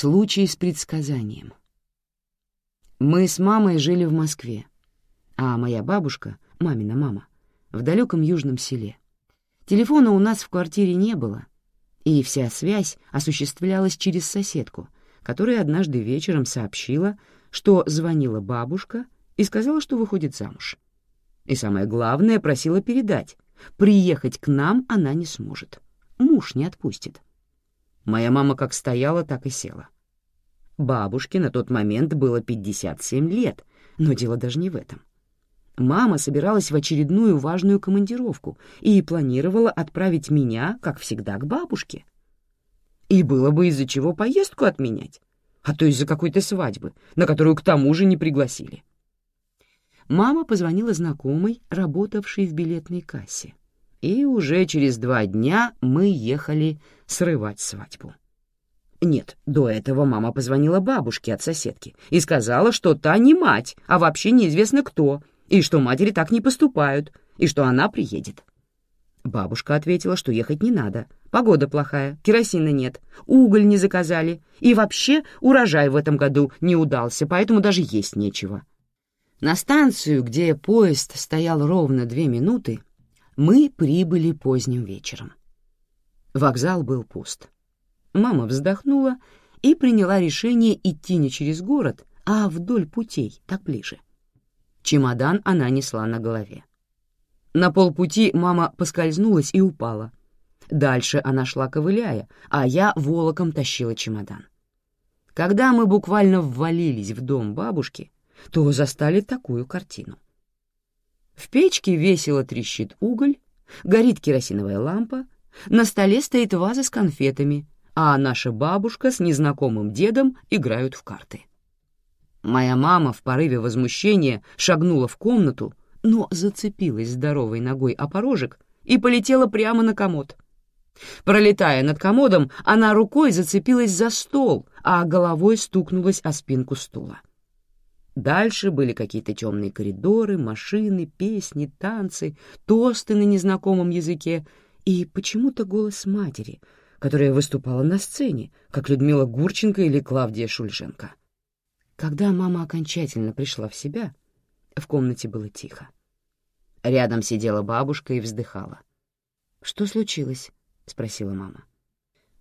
Случай с предсказанием. Мы с мамой жили в Москве, а моя бабушка, мамина мама, в далеком южном селе. Телефона у нас в квартире не было, и вся связь осуществлялась через соседку, которая однажды вечером сообщила, что звонила бабушка и сказала, что выходит замуж. И самое главное, просила передать, приехать к нам она не сможет, муж не отпустит. Моя мама как стояла, так и села. Бабушке на тот момент было 57 лет, но дело даже не в этом. Мама собиралась в очередную важную командировку и планировала отправить меня, как всегда, к бабушке. И было бы из-за чего поездку отменять, а то из-за какой-то свадьбы, на которую к тому же не пригласили. Мама позвонила знакомой, работавшей в билетной кассе. И уже через два дня мы ехали срывать свадьбу. Нет, до этого мама позвонила бабушке от соседки и сказала, что та не мать, а вообще неизвестно кто, и что матери так не поступают, и что она приедет. Бабушка ответила, что ехать не надо, погода плохая, керосина нет, уголь не заказали, и вообще урожай в этом году не удался, поэтому даже есть нечего. На станцию, где поезд стоял ровно две минуты, мы прибыли поздним вечером. Вокзал был пуст. Мама вздохнула и приняла решение идти не через город, а вдоль путей, так ближе. Чемодан она несла на голове. На полпути мама поскользнулась и упала. Дальше она шла ковыляя, а я волоком тащила чемодан. Когда мы буквально ввалились в дом бабушки, то застали такую картину. В печке весело трещит уголь, горит керосиновая лампа, на столе стоит ваза с конфетами, а наша бабушка с незнакомым дедом играют в карты. Моя мама в порыве возмущения шагнула в комнату, но зацепилась здоровой ногой о порожек и полетела прямо на комод. Пролетая над комодом, она рукой зацепилась за стол, а головой стукнулась о спинку стула. Дальше были какие-то темные коридоры, машины, песни, танцы, тосты на незнакомом языке и почему-то голос матери, которая выступала на сцене, как Людмила Гурченко или Клавдия Шульженко. Когда мама окончательно пришла в себя, в комнате было тихо. Рядом сидела бабушка и вздыхала. «Что случилось?» — спросила мама.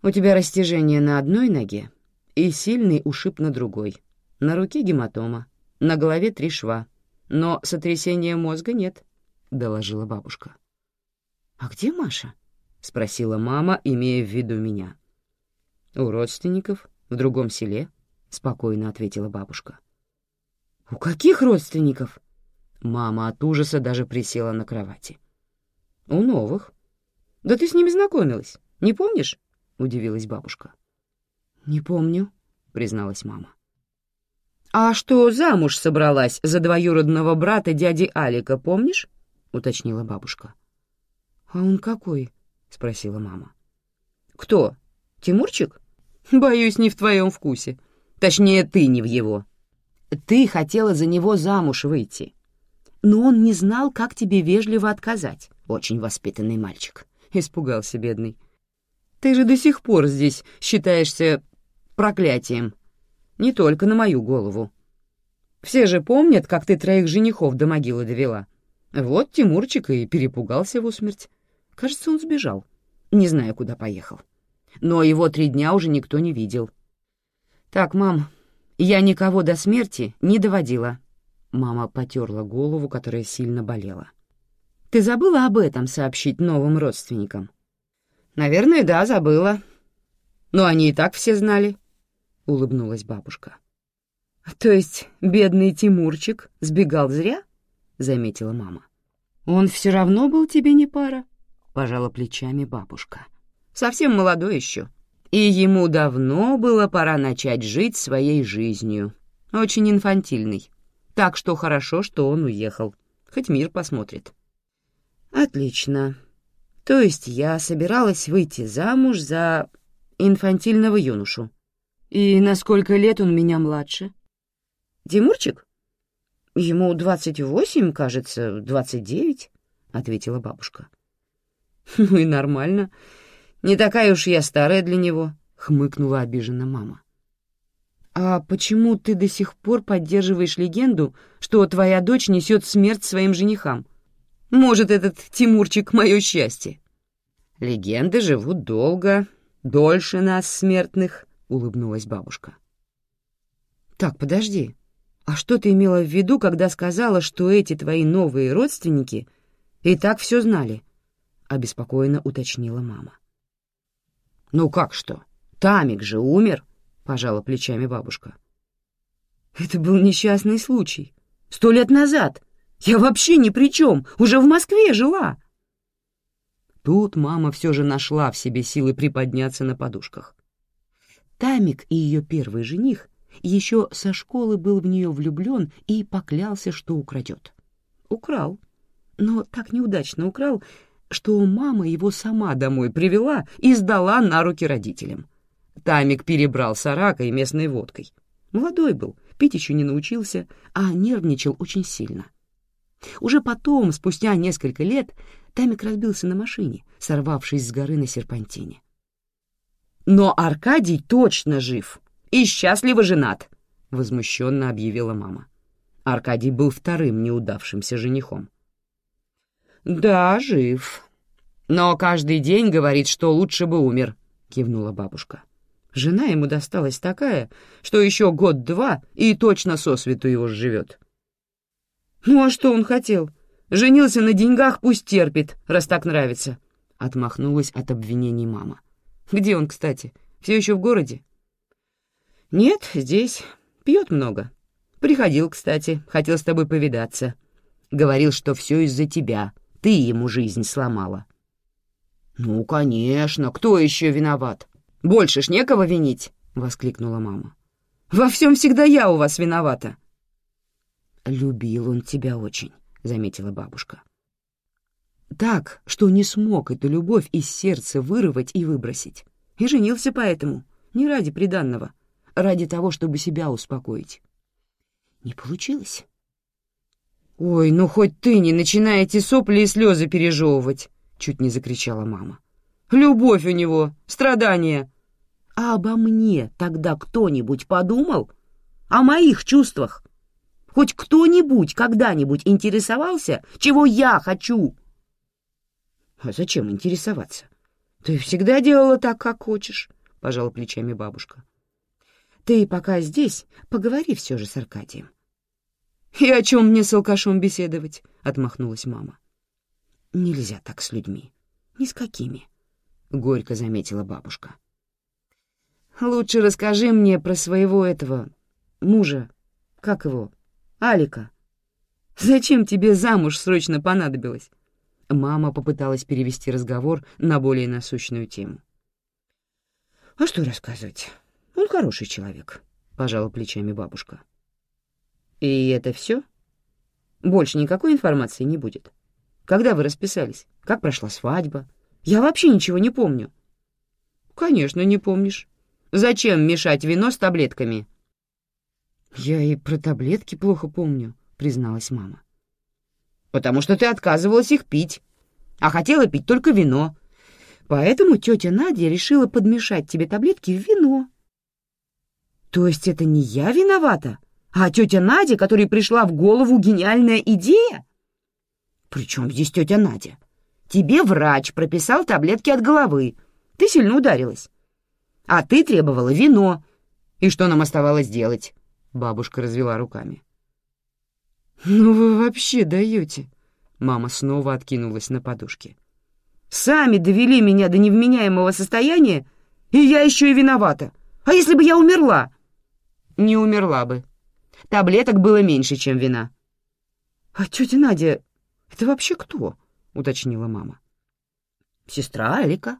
«У тебя растяжение на одной ноге и сильный ушиб на другой. На руке гематома, на голове три шва, но сотрясения мозга нет», — доложила бабушка. «А где Маша?» — спросила мама, имея в виду меня. «У родственников, в другом селе», — спокойно ответила бабушка. «У каких родственников?» Мама от ужаса даже присела на кровати. «У новых. Да ты с ними знакомилась, не помнишь?» — удивилась бабушка. «Не помню», — призналась мама. «А что замуж собралась за двоюродного брата дяди Алика, помнишь?» — уточнила бабушка. «А он какой?» — спросила мама. «Кто? Тимурчик? Боюсь, не в твоем вкусе. Точнее, ты не в его. Ты хотела за него замуж выйти. Но он не знал, как тебе вежливо отказать. Очень воспитанный мальчик. Испугался бедный. Ты же до сих пор здесь считаешься проклятием. Не только на мою голову. Все же помнят, как ты троих женихов до могилы довела. Вот Тимурчик и перепугался в усмерть. Кажется, он сбежал. Не знаю, куда поехал. Но его три дня уже никто не видел. «Так, мам, я никого до смерти не доводила». Мама потерла голову, которая сильно болела. «Ты забыла об этом сообщить новым родственникам?» «Наверное, да, забыла. Но они и так все знали», — улыбнулась бабушка. «То есть бедный Тимурчик сбегал зря?» — заметила мама. «Он все равно был тебе не пара?» Пожала плечами бабушка. Совсем молодой еще. И ему давно было пора начать жить своей жизнью. Очень инфантильный. Так что хорошо, что он уехал. Хоть мир посмотрит. Отлично. То есть я собиралась выйти замуж за инфантильного юношу. И на сколько лет он меня младше? Димурчик? Ему двадцать восемь, кажется, двадцать девять, ответила бабушка. «Ну и нормально. Не такая уж я старая для него», — хмыкнула обиженно мама. «А почему ты до сих пор поддерживаешь легенду, что твоя дочь несет смерть своим женихам? Может, этот Тимурчик — мое счастье?» «Легенды живут долго, дольше нас, смертных», — улыбнулась бабушка. «Так, подожди. А что ты имела в виду, когда сказала, что эти твои новые родственники и так все знали?» — обеспокоенно уточнила мама. «Ну как что? Тамик же умер», пожала плечами бабушка. Это был несчастный случай. Сто лет назад. Я вообще ни при чем, уже в Москве жила. Тут мама все же нашла в себе силы приподняться на подушках. Тамик и ее первый жених еще со школы был в нее влюблен и поклялся, что украдет. Украл. Но так неудачно украл, что мама его сама домой привела и сдала на руки родителям. Тамик перебрал с аракой и местной водкой. Молодой был, пить еще не научился, а нервничал очень сильно. Уже потом, спустя несколько лет, Тамик разбился на машине, сорвавшись с горы на серпантине. «Но Аркадий точно жив и счастливо женат», — возмущенно объявила мама. Аркадий был вторым неудавшимся женихом. «Да, жив. Но каждый день говорит, что лучше бы умер», — кивнула бабушка. Жена ему досталась такая, что еще год-два и точно сосвету его живет. Ну а что он хотел? Женился на деньгах, пусть терпит, раз так нравится. Отмахнулась от обвинений мама. Где он, кстати? Все еще в городе? Нет, здесь. Пьет много. Приходил, кстати, хотел с тобой повидаться. Говорил, что все из-за тебя. Ты ему жизнь сломала. Ну, конечно, кто еще виноват? Больше ж некого винить!» — воскликнула мама. «Во всем всегда я у вас виновата!» «Любил он тебя очень», — заметила бабушка. «Так, что не смог эту любовь из сердца вырвать и выбросить. И женился поэтому, не ради приданного, ради того, чтобы себя успокоить. Не получилось». «Ой, ну хоть ты не начинай эти сопли и слезы пережевывать!» — чуть не закричала мама. Любовь у него, страдания. А обо мне тогда кто-нибудь подумал? О моих чувствах? Хоть кто-нибудь когда-нибудь интересовался, чего я хочу? А зачем интересоваться? Ты всегда делала так, как хочешь, — пожала плечами бабушка. Ты пока здесь, поговори все же с Аркадием. «И о чем мне с алкашом беседовать?» — отмахнулась мама. «Нельзя так с людьми. Ни с какими. — горько заметила бабушка. «Лучше расскажи мне про своего этого мужа. Как его? Алика. Зачем тебе замуж срочно понадобилось?» Мама попыталась перевести разговор на более насущную тему. «А что рассказывать? Он хороший человек», — пожала плечами бабушка. «И это все? Больше никакой информации не будет? Когда вы расписались? Как прошла свадьба?» Я вообще ничего не помню». «Конечно, не помнишь. Зачем мешать вино с таблетками?» «Я и про таблетки плохо помню», — призналась мама. «Потому что ты отказывалась их пить, а хотела пить только вино. Поэтому тетя Надя решила подмешать тебе таблетки в вино». «То есть это не я виновата, а тетя Надя, которой пришла в голову гениальная идея?» «При чем здесь тетя Надя?» Тебе врач прописал таблетки от головы. Ты сильно ударилась. А ты требовала вино. И что нам оставалось делать?» Бабушка развела руками. «Ну вы вообще даете!» Мама снова откинулась на подушке. «Сами довели меня до невменяемого состояния, и я еще и виновата. А если бы я умерла?» «Не умерла бы. Таблеток было меньше, чем вина». «А тетя Надя, это вообще кто?» уточнила мама. «Сестра Алика.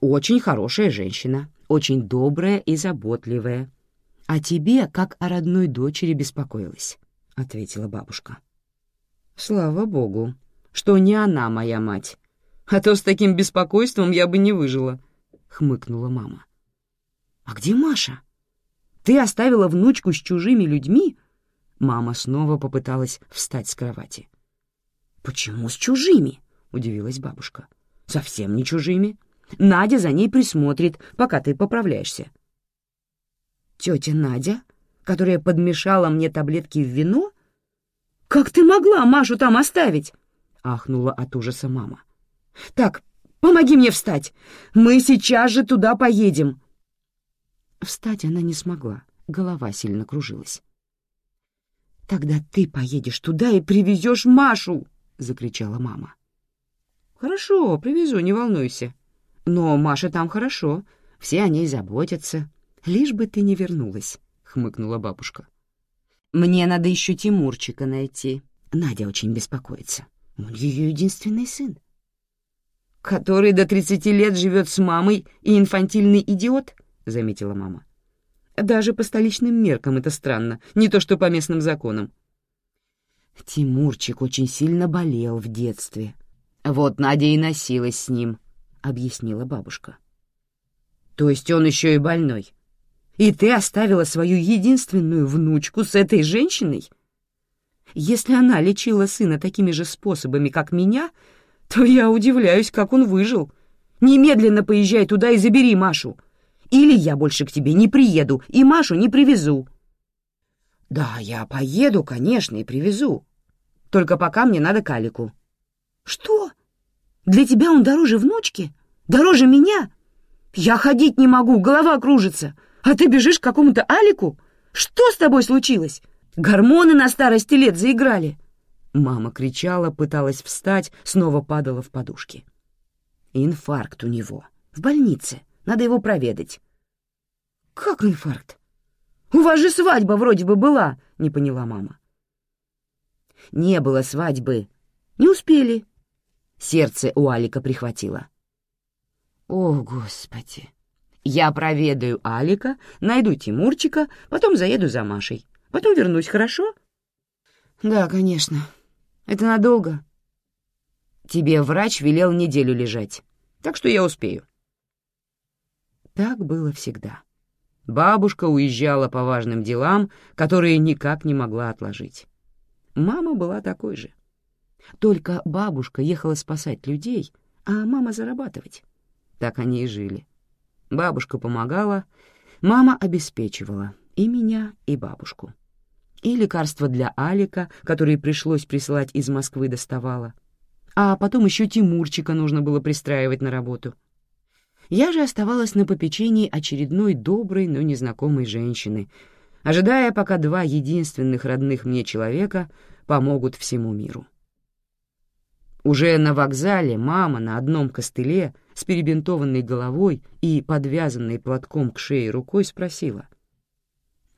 Очень хорошая женщина, очень добрая и заботливая. А тебе, как о родной дочери, беспокоилась», — ответила бабушка. «Слава богу, что не она моя мать, а то с таким беспокойством я бы не выжила», — хмыкнула мама. «А где Маша? Ты оставила внучку с чужими людьми?» Мама снова попыталась встать с кровати. «Почему с чужими?» — удивилась бабушка. «Совсем не чужими. Надя за ней присмотрит, пока ты поправляешься». Тетя Надя, которая подмешала мне таблетки в вино? Как ты могла Машу там оставить? Ахнула от ужаса мама. Так, помоги мне встать. Мы сейчас же туда поедем. Встать она не смогла, голова сильно кружилась. «Тогда ты поедешь туда и привезешь Машу!» — закричала мама. «Хорошо, привезу, не волнуйся. Но Маша там хорошо, все о ней заботятся. Лишь бы ты не вернулась», — хмыкнула бабушка. «Мне надо еще Тимурчика найти. Надя очень беспокоится. Он ее единственный сын». «Который до тридцати лет живет с мамой и инфантильный идиот?» — заметила мама. «Даже по столичным меркам это странно, не то что по местным законам». Тимурчик очень сильно болел в детстве. Вот Надя и носилась с ним, — объяснила бабушка. То есть он еще и больной? И ты оставила свою единственную внучку с этой женщиной? Если она лечила сына такими же способами, как меня, то я удивляюсь, как он выжил. Немедленно поезжай туда и забери Машу. Или я больше к тебе не приеду и Машу не привезу. Да, я поеду, конечно, и привезу. Только пока мне надо Калику. Что? Для тебя он дороже внучки? Дороже меня? Я ходить не могу, голова кружится. А ты бежишь к какому-то Алику? Что с тобой случилось? Гормоны на старости лет заиграли. Мама кричала, пыталась встать, снова падала в подушки. Инфаркт у него. В больнице. Надо его проведать. Как инфаркт? У вас же свадьба вроде бы была, не поняла мама. Не было свадьбы. Не успели. Сердце у Алика прихватило. О, Господи! Я проведаю Алика, найду Тимурчика, потом заеду за Машей. Потом вернусь, хорошо? Да, конечно. Это надолго. Тебе врач велел неделю лежать, так что я успею. Так было всегда. Бабушка уезжала по важным делам, которые никак не могла отложить. Мама была такой же. Только бабушка ехала спасать людей, а мама зарабатывать. Так они и жили. Бабушка помогала, мама обеспечивала и меня, и бабушку. И лекарства для Алика, которые пришлось присылать из Москвы, доставала. А потом еще Тимурчика нужно было пристраивать на работу. Я же оставалась на попечении очередной доброй, но незнакомой женщины — ожидая, пока два единственных родных мне человека помогут всему миру. Уже на вокзале мама на одном костыле с перебинтованной головой и подвязанной платком к шее рукой спросила.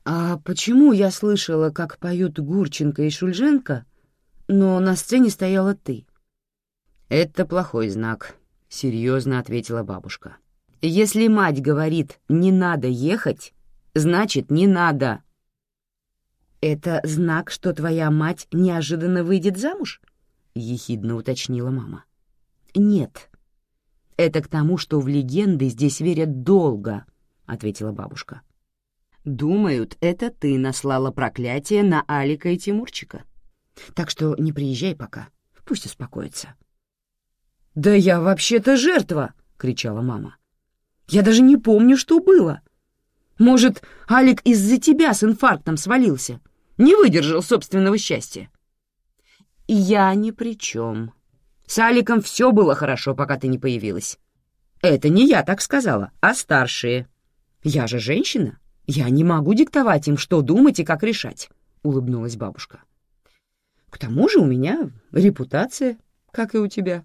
«А почему я слышала, как поют Гурченко и Шульженко, но на сцене стояла ты?» «Это плохой знак», — серьезно ответила бабушка. «Если мать говорит «не надо ехать», значит, не надо. Это знак, что твоя мать неожиданно выйдет замуж? ехидно уточнила мама. Нет. Это к тому, что в легенды здесь верят долго, ответила бабушка. Думают, это ты наслала проклятие на Алика и Тимурчика. Так что не приезжай пока, пусть успокоится. «Да я вообще-то жертва!» — кричала мама. «Я даже не помню, что было. Может, Алик из-за тебя с инфарктом свалился? Не выдержал собственного счастья?» «Я ни при чем. С Аликом все было хорошо, пока ты не появилась. Это не я так сказала, а старшие. Я же женщина. Я не могу диктовать им, что думать и как решать», — улыбнулась бабушка. «К тому же у меня репутация, как и у тебя».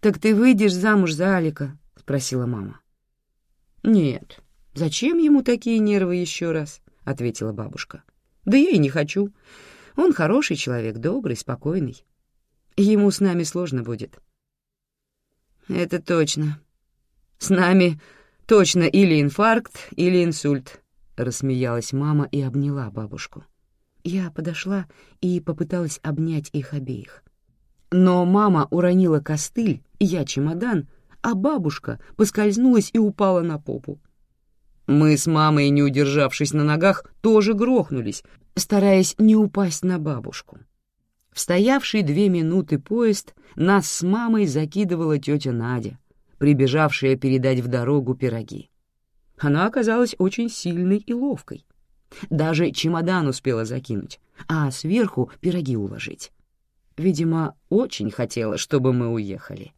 «Так ты выйдешь замуж за Алика?» — спросила мама. «Нет, «Зачем ему такие нервы еще раз?» — ответила бабушка. «Да я и не хочу. Он хороший человек, добрый, спокойный. Ему с нами сложно будет». «Это точно. С нами точно или инфаркт, или инсульт», — рассмеялась мама и обняла бабушку. Я подошла и попыталась обнять их обеих. Но мама уронила костыль, я чемодан, а бабушка поскользнулась и упала на попу. Мы с мамой, не удержавшись на ногах, тоже грохнулись, стараясь не упасть на бабушку. В стоявший две минуты поезд нас с мамой закидывала тетя Надя, прибежавшая передать в дорогу пироги. Она оказалась очень сильной и ловкой. Даже чемодан успела закинуть, а сверху пироги уложить. Видимо, очень хотела, чтобы мы уехали. —